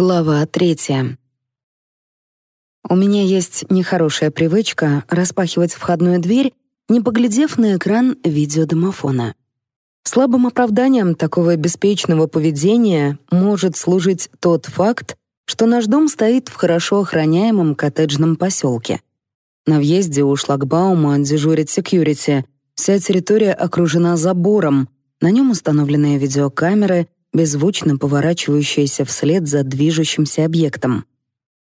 Глава третья. У меня есть нехорошая привычка распахивать входную дверь, не поглядев на экран видеодомофона. Слабым оправданием такого беспечного поведения может служить тот факт, что наш дом стоит в хорошо охраняемом коттеджном поселке. На въезде у шлагбаума дежурит секьюрити. Вся территория окружена забором, на нем установлены видеокамеры — беззвучно поворачивающаяся вслед за движущимся объектом.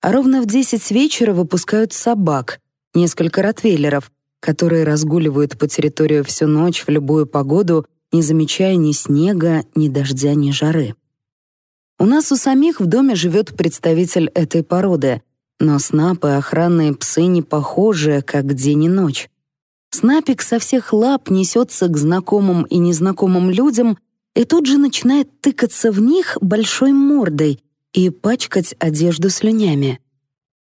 А ровно в 10 вечера выпускают собак, несколько ротвейлеров, которые разгуливают по территории всю ночь в любую погоду, не замечая ни снега, ни дождя, ни жары. У нас у самих в доме живет представитель этой породы, но снапы и охранные псы не похожи, как день и ночь. Снапик со всех лап несется к знакомым и незнакомым людям — и тут же начинает тыкаться в них большой мордой и пачкать одежду слюнями.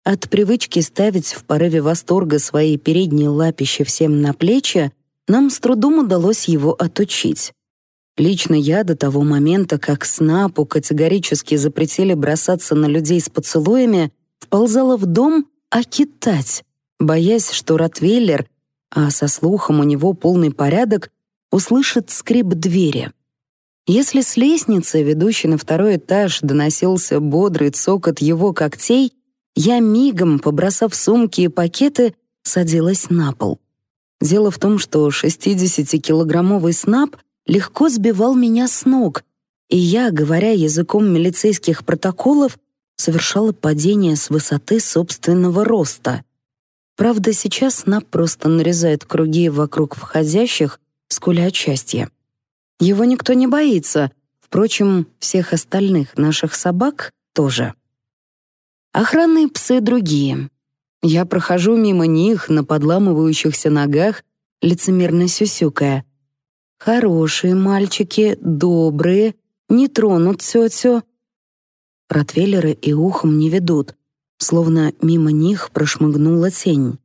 От привычки ставить в порыве восторга свои передние лапища всем на плечи нам с трудом удалось его отучить. Лично я до того момента, как снапу категорически запретили бросаться на людей с поцелуями, вползала в дом окитать, боясь, что Ротвейлер, а со слухом у него полный порядок, услышит скрип двери. Если с лестницы, ведущей на второй этаж, доносился бодрый цокот его когтей, я мигом, побросав сумки и пакеты, садилась на пол. Дело в том, что 60-килограммовый снап легко сбивал меня с ног, и я, говоря языком милицейских протоколов, совершала падение с высоты собственного роста. Правда, сейчас снап просто нарезает круги вокруг входящих, скуля от счастья. Его никто не боится. Впрочем, всех остальных наших собак тоже. Охранные псы другие. Я прохожу мимо них на подламывающихся ногах, лицемерно сюсюкая. Хорошие мальчики, добрые, не тронут тетю. Ротвейлеры и ухом не ведут, словно мимо них прошмыгнула тень.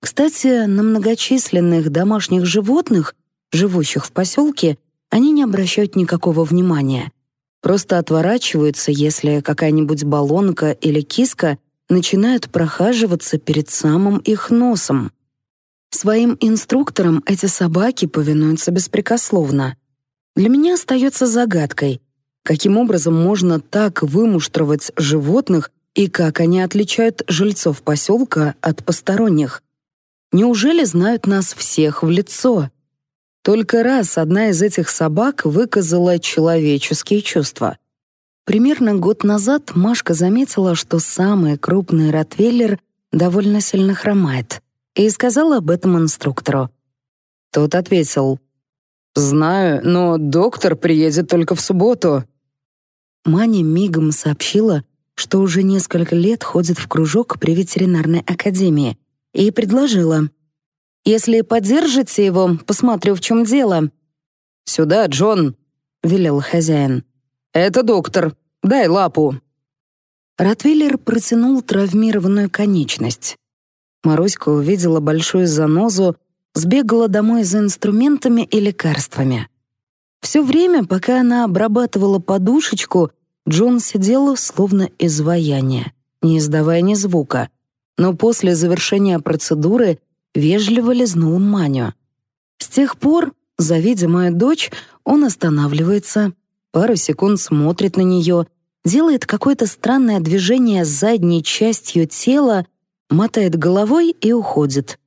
Кстати, на многочисленных домашних животных живущих в поселке, они не обращают никакого внимания. Просто отворачиваются, если какая-нибудь балонка или киска начинают прохаживаться перед самым их носом. Своим инструкторам эти собаки повинуются беспрекословно. Для меня остается загадкой, каким образом можно так вымуштровать животных и как они отличают жильцов поселка от посторонних. Неужели знают нас всех в лицо? Только раз одна из этих собак выказала человеческие чувства. Примерно год назад Машка заметила, что самый крупный ротвейлер довольно сильно хромает, и сказала об этом инструктору. Тот ответил, «Знаю, но доктор приедет только в субботу». Маня мигом сообщила, что уже несколько лет ходит в кружок при ветеринарной академии, и предложила — если поддержите его, посмотрю, в чем дело». «Сюда, Джон», — велел хозяин. «Это доктор. Дай лапу». Ротвейлер протянул травмированную конечность. Маруська увидела большую занозу, сбегала домой за инструментами и лекарствами. Все время, пока она обрабатывала подушечку, Джон сидел словно изваяние, не издавая ни звука. Но после завершения процедуры — вежливо лизнул Маню. С тех пор, завидя мою дочь, он останавливается, пару секунд смотрит на нее, делает какое-то странное движение с задней частью тела, мотает головой и уходит.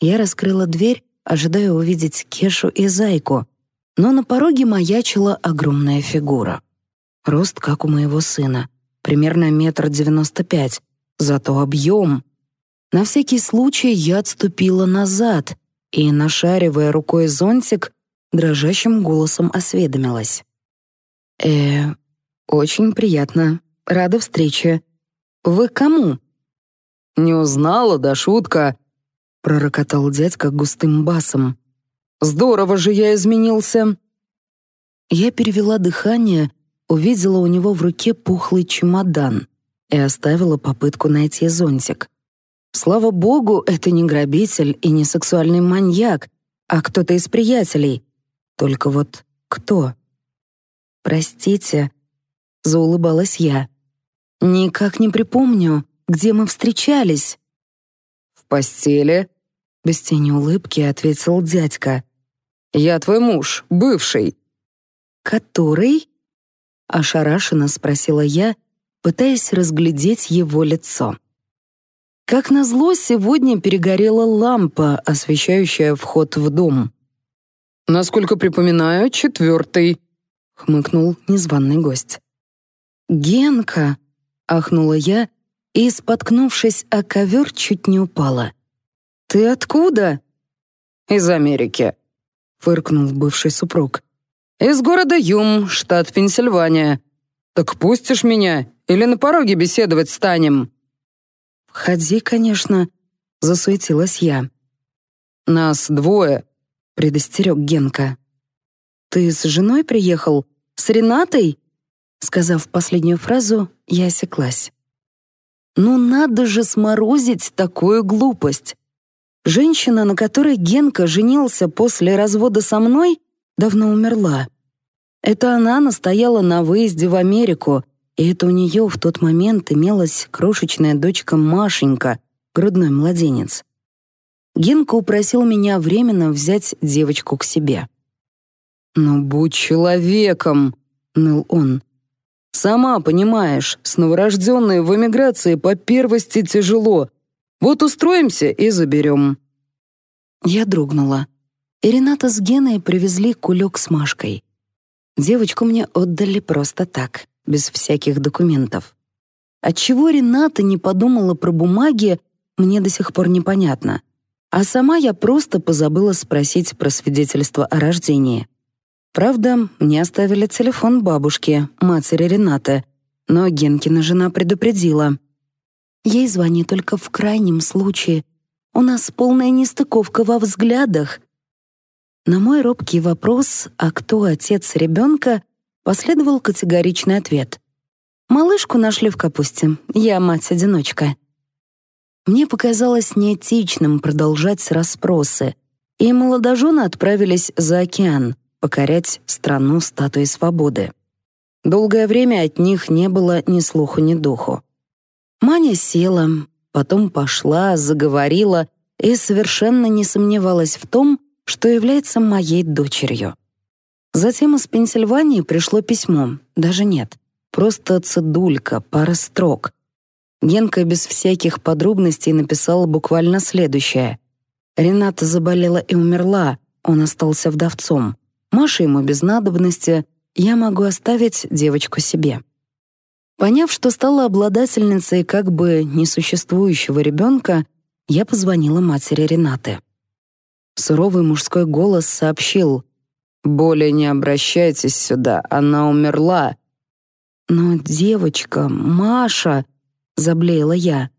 Я раскрыла дверь, ожидая увидеть Кешу и Зайку, но на пороге маячила огромная фигура. Рост, как у моего сына, примерно метр девяносто пять, зато объем на всякий случай я отступила назад и, нашаривая рукой зонтик, дрожащим голосом осведомилась. «Э, очень приятно. Рада встрече. Вы кому?» «Не узнала, да шутка!» — пророкотал дядька густым басом. «Здорово же я изменился!» Я перевела дыхание, увидела у него в руке пухлый чемодан и оставила попытку найти зонтик. Слава богу, это не грабитель и не сексуальный маньяк, а кто-то из приятелей. Только вот кто? «Простите», — заулыбалась я. «Никак не припомню, где мы встречались». «В постели», — без тени улыбки ответил дядька. «Я твой муж, бывший». «Который?» — ошарашенно спросила я, пытаясь разглядеть его лицо. Как назло, сегодня перегорела лампа, освещающая вход в дом. «Насколько припоминаю, четвертый», — хмыкнул незваный гость. «Генка!» — ахнула я и, споткнувшись о ковер, чуть не упала. «Ты откуда?» «Из Америки», — фыркнул бывший супруг. «Из города Юм, штат Пенсильвания. Так пустишь меня или на пороге беседовать станем?» «Ходи, конечно», — засуетилась я. «Нас двое», — предостерег Генка. «Ты с женой приехал? С Ренатой?» Сказав последнюю фразу, я осеклась. «Ну надо же сморозить такую глупость!» Женщина, на которой Генка женился после развода со мной, давно умерла. Это она настояла на выезде в Америку — и это у нее в тот момент имелась крошечная дочка Машенька, грудной младенец. Генка упросил меня временно взять девочку к себе. «Ну, будь человеком!» — ныл он. «Сама понимаешь, с новорожденной в эмиграции по первости тяжело. Вот устроимся и заберем». Я дрогнула. И Рената с Геной привезли кулек с Машкой. Девочку мне отдали просто так без всяких документов. Отчего Рената не подумала про бумаги, мне до сих пор непонятно. А сама я просто позабыла спросить про свидетельство о рождении. Правда, мне оставили телефон бабушки, матери Ренаты, но Генкина жена предупредила. Ей звони только в крайнем случае. У нас полная нестыковка во взглядах. На мой робкий вопрос, а кто отец ребенка, Последовал категоричный ответ. «Малышку нашли в капусте. Я мать-одиночка». Мне показалось неэтичным продолжать расспросы, и молодожены отправились за океан покорять страну статуи свободы. Долгое время от них не было ни слуху, ни духу. Маня села, потом пошла, заговорила и совершенно не сомневалась в том, что является моей дочерью. Затем из Пенсильвании пришло письмо. Даже нет. Просто цедулька, пара строк. Генка без всяких подробностей написала буквально следующее. Рената заболела и умерла, он остался вдовцом. Маша ему без надобности, я могу оставить девочку себе. Поняв, что стала обладательницей как бы несуществующего ребенка, я позвонила матери Ренаты. Суровый мужской голос сообщил — более не обращайтесь сюда, она умерла. Но девочка, Маша, заблеяла я.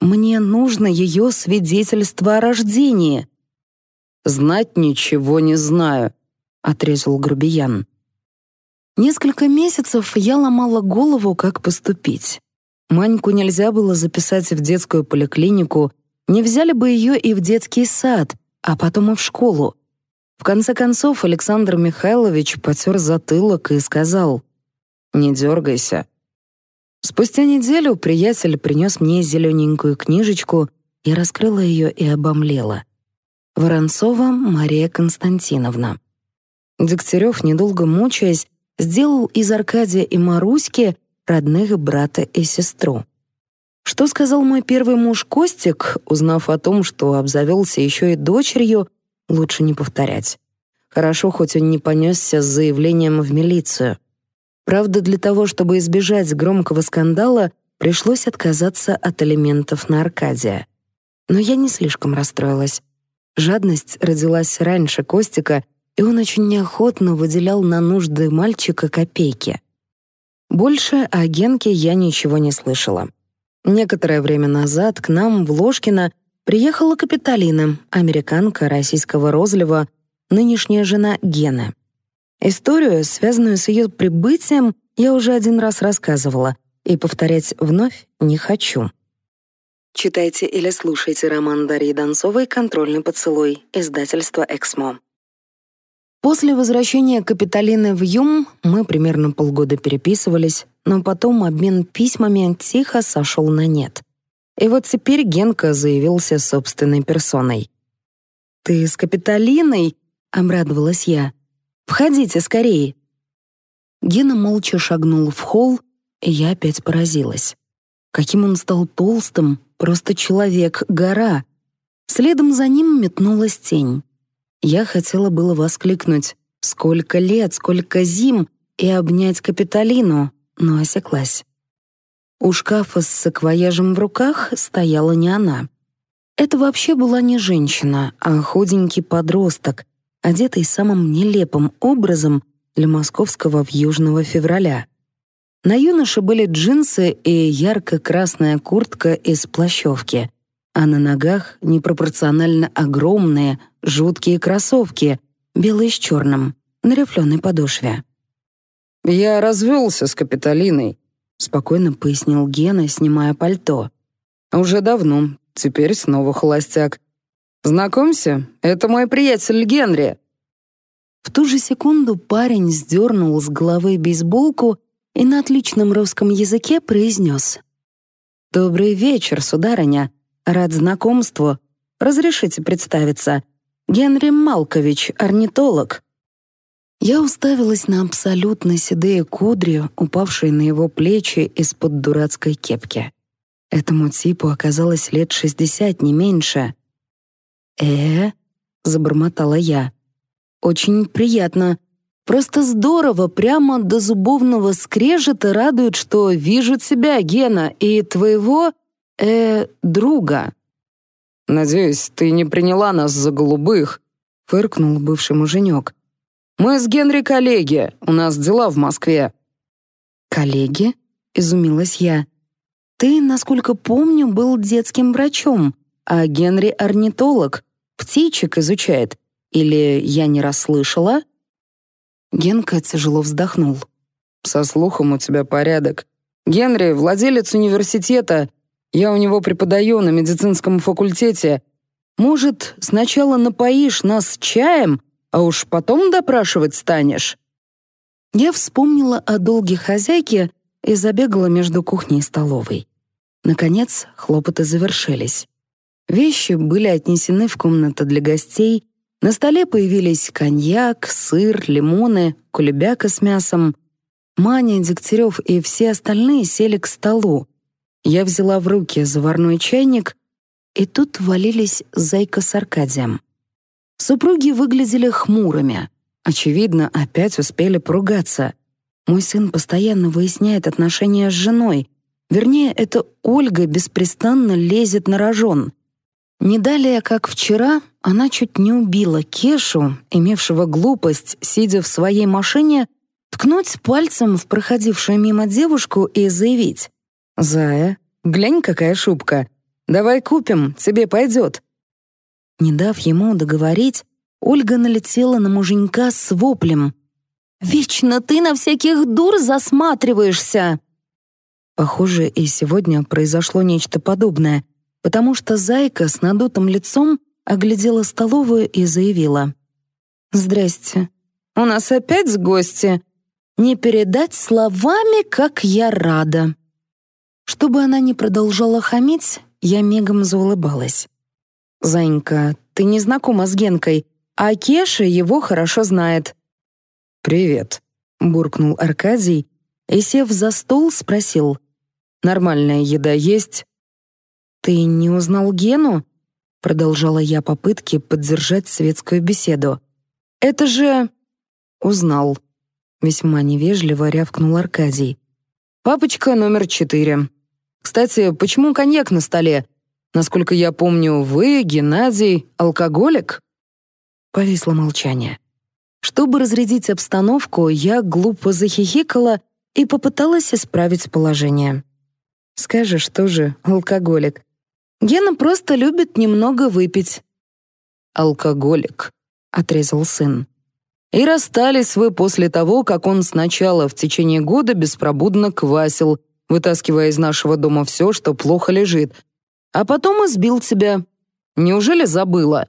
Мне нужно ее свидетельство о рождении. Знать ничего не знаю, отрезал грубиян. Несколько месяцев я ломала голову, как поступить. Маньку нельзя было записать в детскую поликлинику, не взяли бы ее и в детский сад, а потом и в школу. В конце концов Александр Михайлович потер затылок и сказал «Не дергайся». Спустя неделю приятель принес мне зелененькую книжечку, я раскрыла ее и обомлела. Воронцова Мария Константиновна. Дегтярев, недолго мучаясь, сделал из Аркадия и Маруськи родных брата и сестру. Что сказал мой первый муж Костик, узнав о том, что обзавелся еще и дочерью, лучше не повторять. Хорошо, хоть он не понесся с заявлением в милицию. Правда, для того, чтобы избежать громкого скандала, пришлось отказаться от элементов на Аркадия. Но я не слишком расстроилась. Жадность родилась раньше Костика, и он очень неохотно выделял на нужды мальчика копейки. Больше о Генке я ничего не слышала. Некоторое время назад к нам в Ложкино Приехала Капитолина, американка российского розлива, нынешняя жена Гены. Историю, связанную с ее прибытием, я уже один раз рассказывала, и повторять вновь не хочу. Читайте или слушайте роман Дарьи Донцовой «Контрольный поцелуй» издательства «Эксмо». После возвращения Капитолины в Юм мы примерно полгода переписывались, но потом обмен письмами тихо сошел на нет — и вот теперь Генка заявился собственной персоной. «Ты с Капитолиной?» — обрадовалась я. «Входите скорее!» Гена молча шагнул в холл, и я опять поразилась. Каким он стал толстым, просто человек-гора. Следом за ним метнулась тень. Я хотела было воскликнуть «Сколько лет, сколько зим!» и обнять Капитолину, но осеклась. У шкафа с саквояжем в руках стояла не она. Это вообще была не женщина, а худенький подросток, одетый самым нелепым образом для московского вьюжного февраля. На юноше были джинсы и ярко-красная куртка из плащевки, а на ногах непропорционально огромные, жуткие кроссовки, белые с черным, на рифленой подошве. «Я развелся с Капитолиной», спокойно пояснил Гена, снимая пальто. Уже давно, теперь снова холостяк. Знакомься, это мой приятель Генри. В ту же секунду парень сдернул с головы бейсболку и на отличном русском языке произнес. «Добрый вечер, сударыня. Рад знакомству. Разрешите представиться. Генри Малкович, орнитолог. Я уставилась на абсолютно седые кудри, упавшие на его плечи из-под дурацкой кепки. Этому типу оказалось лет шестьдесят, не меньше. «Э-э», — забормотала я. «Очень приятно. Просто здорово, прямо до зубовного скрежета радует, что вижу тебя, Гена, и твоего, э друга». «Надеюсь, ты не приняла нас за голубых», — фыркнул бывший муженек. «Мы с Генри коллеги, у нас дела в Москве». «Коллеги?» — изумилась я. «Ты, насколько помню, был детским врачом, а Генри — орнитолог, птичек изучает. Или я не расслышала?» Генка тяжело вздохнул. «Со слухом у тебя порядок. Генри — владелец университета. Я у него преподаю на медицинском факультете. Может, сначала напоишь нас чаем, а уж потом допрашивать станешь». Я вспомнила о долге хозяйки и забегала между кухней и столовой. Наконец, хлопоты завершились. Вещи были отнесены в комнату для гостей, на столе появились коньяк, сыр, лимоны, кулебяка с мясом. Маня, Дегтярев и все остальные сели к столу. Я взяла в руки заварной чайник, и тут валились Зайка с Аркадием. Супруги выглядели хмурыми. Очевидно, опять успели поругаться. Мой сын постоянно выясняет отношения с женой. Вернее, это Ольга беспрестанно лезет на рожон. Не далее, как вчера, она чуть не убила Кешу, имевшего глупость, сидя в своей машине, ткнуть пальцем в проходившую мимо девушку и заявить. «Зая, глянь, какая шубка. Давай купим, тебе пойдет. Не дав ему договорить, Ольга налетела на муженька с воплем. «Вечно ты на всяких дур засматриваешься!» Похоже, и сегодня произошло нечто подобное, потому что зайка с надутым лицом оглядела столовую и заявила. «Здрасте. У нас опять гости. Не передать словами, как я рада». Чтобы она не продолжала хамить, я мигом заулыбалась. «Занька, ты не знакома с Генкой, а Кеша его хорошо знает». «Привет», — буркнул Аркадий и, сев за стол, спросил. «Нормальная еда есть?» «Ты не узнал Гену?» — продолжала я попытки поддержать светскую беседу. «Это же...» «Узнал», — весьма невежливо рявкнул Аркадий. «Папочка номер четыре. Кстати, почему коньяк на столе? Насколько я помню, вы, Геннадий, алкоголик?» Повисло молчание. Чтобы разрядить обстановку, я глупо захихикала и попыталась исправить положение. «Скажешь, что же, алкоголик? Гена просто любит немного выпить». «Алкоголик», — отрезал сын. «И расстались вы после того, как он сначала в течение года беспробудно квасил, вытаскивая из нашего дома все, что плохо лежит, а потом избил тебя. Неужели забыла?»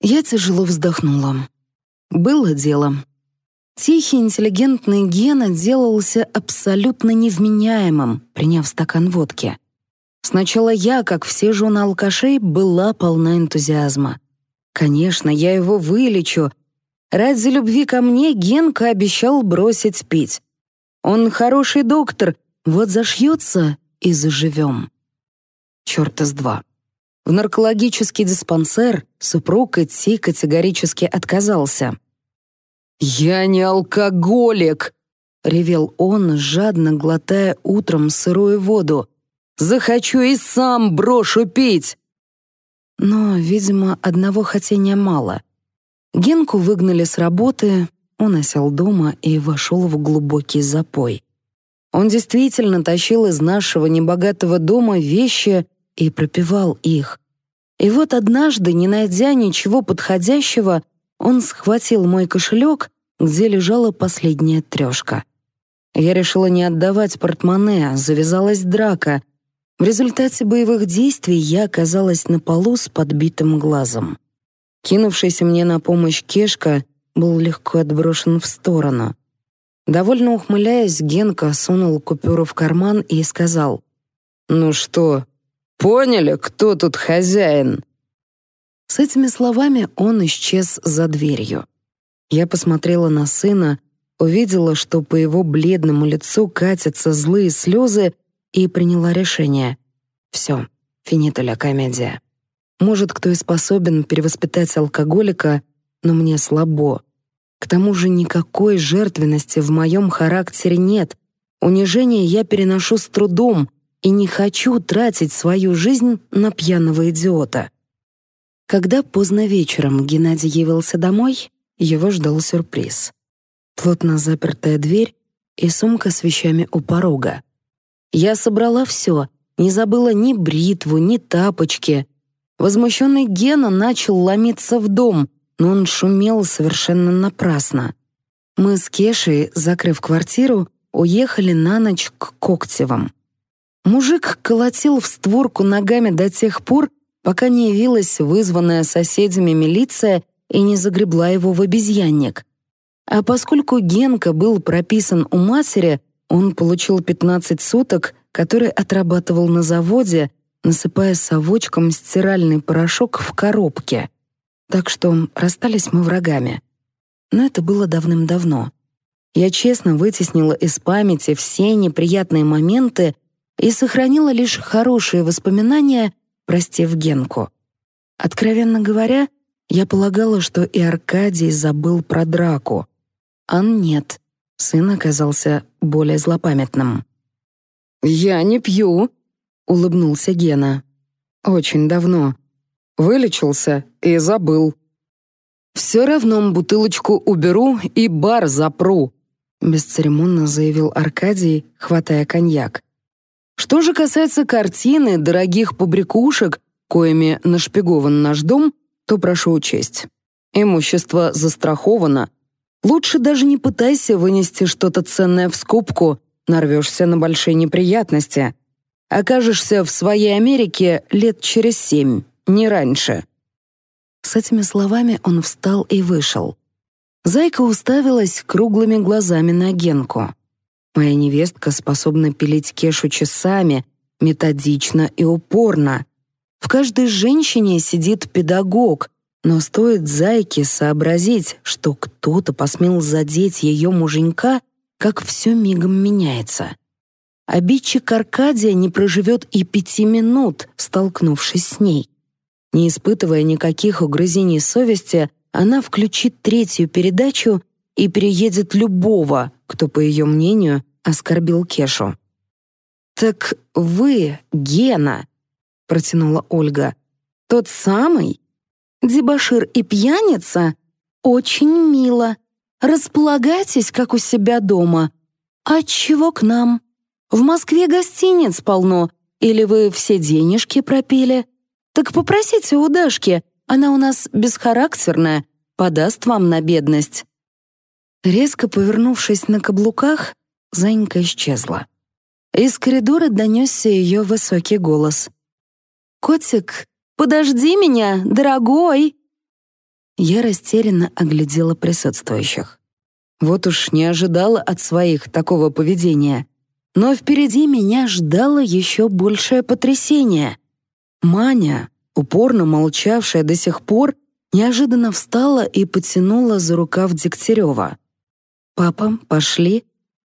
Я тяжело вздохнула. Было дело. Тихий, интеллигентный Гена делался абсолютно невменяемым, приняв стакан водки. Сначала я, как все жены алкашей, была полна энтузиазма. Конечно, я его вылечу. Ради любви ко мне Генка обещал бросить пить. Он хороший доктор, вот зашьется и заживем черта с два. В наркологический диспансер супруг идти категорически отказался. «Я не алкоголик!» — ревел он, жадно глотая утром сырую воду. «Захочу и сам брошу пить!» Но, видимо, одного хотения мало. Генку выгнали с работы, он осел дома и вошел в глубокий запой. Он действительно тащил из нашего небогатого дома вещи, и пропевал их. И вот однажды, не найдя ничего подходящего, он схватил мой кошелек, где лежала последняя трешка. Я решила не отдавать портмоне, а завязалась драка. В результате боевых действий я оказалась на полу с подбитым глазом. Кинувшийся мне на помощь Кешка был легко отброшен в сторону. Довольно ухмыляясь, Генка сунул купюру в карман и сказал, «Ну что, Поняли, кто тут хозяин?» С этими словами он исчез за дверью. Я посмотрела на сына, увидела, что по его бледному лицу катятся злые слезы, и приняла решение. Все, финита ля комедия. Может, кто и способен перевоспитать алкоголика, но мне слабо. К тому же никакой жертвенности в моем характере нет. Унижение я переношу с трудом, и не хочу тратить свою жизнь на пьяного идиота. Когда поздно вечером Геннадий явился домой, его ждал сюрприз. Плотно запертая дверь и сумка с вещами у порога. Я собрала все, не забыла ни бритву, ни тапочки. Возмущенный Гена начал ломиться в дом, но он шумел совершенно напрасно. Мы с Кешей, закрыв квартиру, уехали на ночь к Коктевам. Мужик колотил в створку ногами до тех пор, пока не явилась вызванная соседями милиция и не загребла его в обезьянник. А поскольку Генка был прописан у матери, он получил 15 суток, которые отрабатывал на заводе, насыпая совочком стиральный порошок в коробке. Так что расстались мы врагами. Но это было давным-давно. Я честно вытеснила из памяти все неприятные моменты, и сохранила лишь хорошие воспоминания, простив Генку. Откровенно говоря, я полагала, что и Аркадий забыл про драку. А нет, сын оказался более злопамятным. «Я не пью», — улыбнулся Гена. «Очень давно. Вылечился и забыл». «Все равно бутылочку уберу и бар запру», — бесцеремонно заявил Аркадий, хватая коньяк. Что же касается картины, дорогих побрякушек, коими нашпигован наш дом, то прошу учесть. Имущество застраховано. Лучше даже не пытайся вынести что-то ценное в скобку, нарвешься на большие неприятности. Окажешься в своей Америке лет через семь, не раньше. С этими словами он встал и вышел. Зайка уставилась круглыми глазами на Генку. Моя невестка способна пилить кешу часами, методично и упорно. В каждой женщине сидит педагог, но стоит зайке сообразить, что кто-то посмел задеть ее муженька, как все мигом меняется. Обидчик Аркадия не проживет и пяти минут, столкнувшись с ней. Не испытывая никаких угрызений совести, она включит третью передачу и переедет любого, кто, по ее мнению, оскорбил Кешу. «Так вы Гена», — протянула Ольга. «Тот самый? Дебошир и пьяница? Очень мило. Располагайтесь, как у себя дома. А чего к нам? В Москве гостиниц полно. Или вы все денежки пропили? Так попросите у Дашки, она у нас бесхарактерная, подаст вам на бедность. Резко повернувшись на каблуках, Занька исчезла. Из коридора донесся ее высокий голос. «Котик, подожди меня, дорогой!» Я растерянно оглядела присутствующих. Вот уж не ожидала от своих такого поведения. Но впереди меня ждало еще большее потрясение. Маня, упорно молчавшая до сих пор, неожиданно встала и потянула за рукав Дегтярева. «Папа, пошли.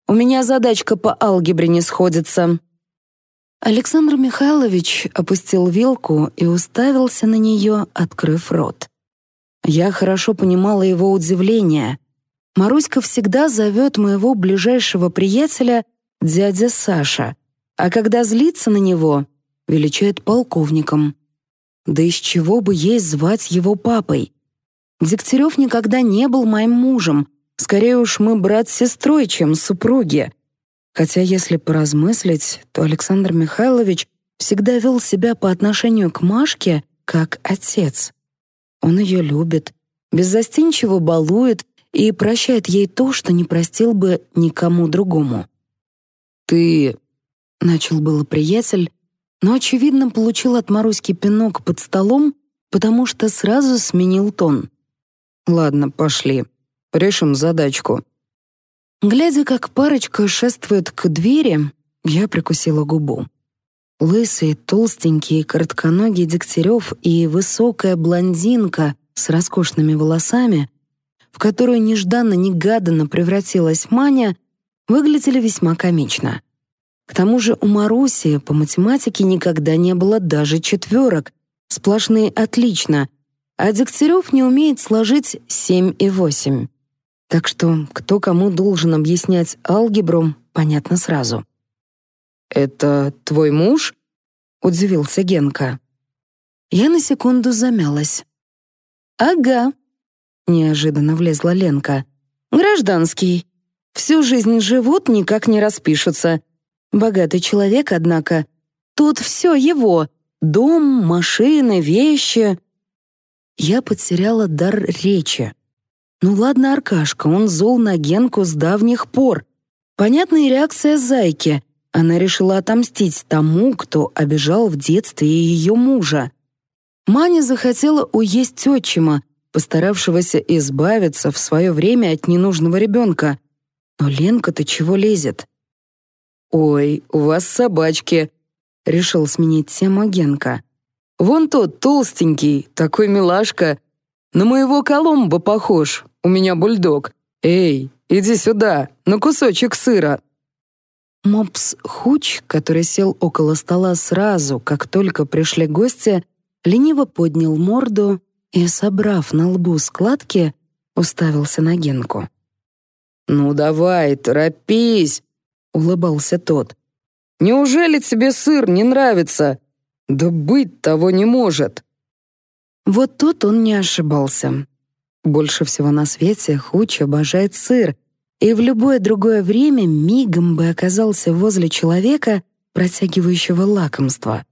У меня задачка по алгебре не сходится». Александр Михайлович опустил вилку и уставился на нее, открыв рот. Я хорошо понимала его удивление. Маруська всегда зовет моего ближайшего приятеля дядя Саша, а когда злится на него, величает полковником. Да из чего бы ей звать его папой? Дегтярев никогда не был моим мужем, Скорее уж мы брат с сестрой, чем супруги. Хотя, если поразмыслить, то Александр Михайлович всегда вел себя по отношению к Машке как отец. Он ее любит, беззастенчиво балует и прощает ей то, что не простил бы никому другому. «Ты...» — начал было приятель, но, очевидно, получил от Маруськи пинок под столом, потому что сразу сменил тон. «Ладно, пошли», Решим задачку». Глядя, как парочка шествует к двери, я прикусила губу. Лысый, толстенький, коротконогий Дегтярев и высокая блондинка с роскошными волосами, в которую нежданно-негаданно превратилась Маня, выглядели весьма комично. К тому же у Маруси по математике никогда не было даже четверок, сплошные «отлично», а Дегтярев не умеет сложить семь и восемь. Так что кто кому должен объяснять алгебру, понятно сразу. «Это твой муж?» — удивился Генка. Я на секунду замялась. «Ага», — неожиданно влезла Ленка. «Гражданский. Всю жизнь живут, никак не распишутся. Богатый человек, однако. Тут все его. Дом, машины, вещи». Я потеряла дар речи. Ну ладно, Аркашка, он зол на Генку с давних пор. Понятная реакция зайки. Она решила отомстить тому, кто обижал в детстве ее мужа. Маня захотела уесть отчима, постаравшегося избавиться в свое время от ненужного ребенка. Но Ленка-то чего лезет? «Ой, у вас собачки!» — решил сменить тему Генка. «Вон тот толстенький, такой милашка, на моего Коломба похож, у меня бульдог. Эй, иди сюда, на кусочек сыра». Мопс Хуч, который сел около стола сразу, как только пришли гости, лениво поднял морду и, собрав на лбу складки, уставился на Генку. «Ну давай, торопись!» — улыбался тот. «Неужели тебе сыр не нравится? Да быть того не может!» Вот тут он не ошибался. Больше всего на свете Хуч обожает сыр, и в любое другое время мигом бы оказался возле человека, протягивающего лакомство.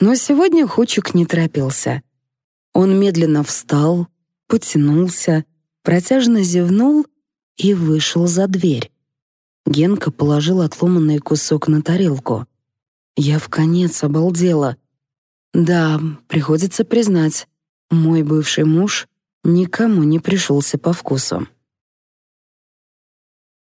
Но сегодня Хучик не торопился. Он медленно встал, потянулся, протяжно зевнул и вышел за дверь. Генка положил отломанный кусок на тарелку. Я в конец обалдела. Да, приходится признать, мой бывший муж никому не пришелся по вкусу.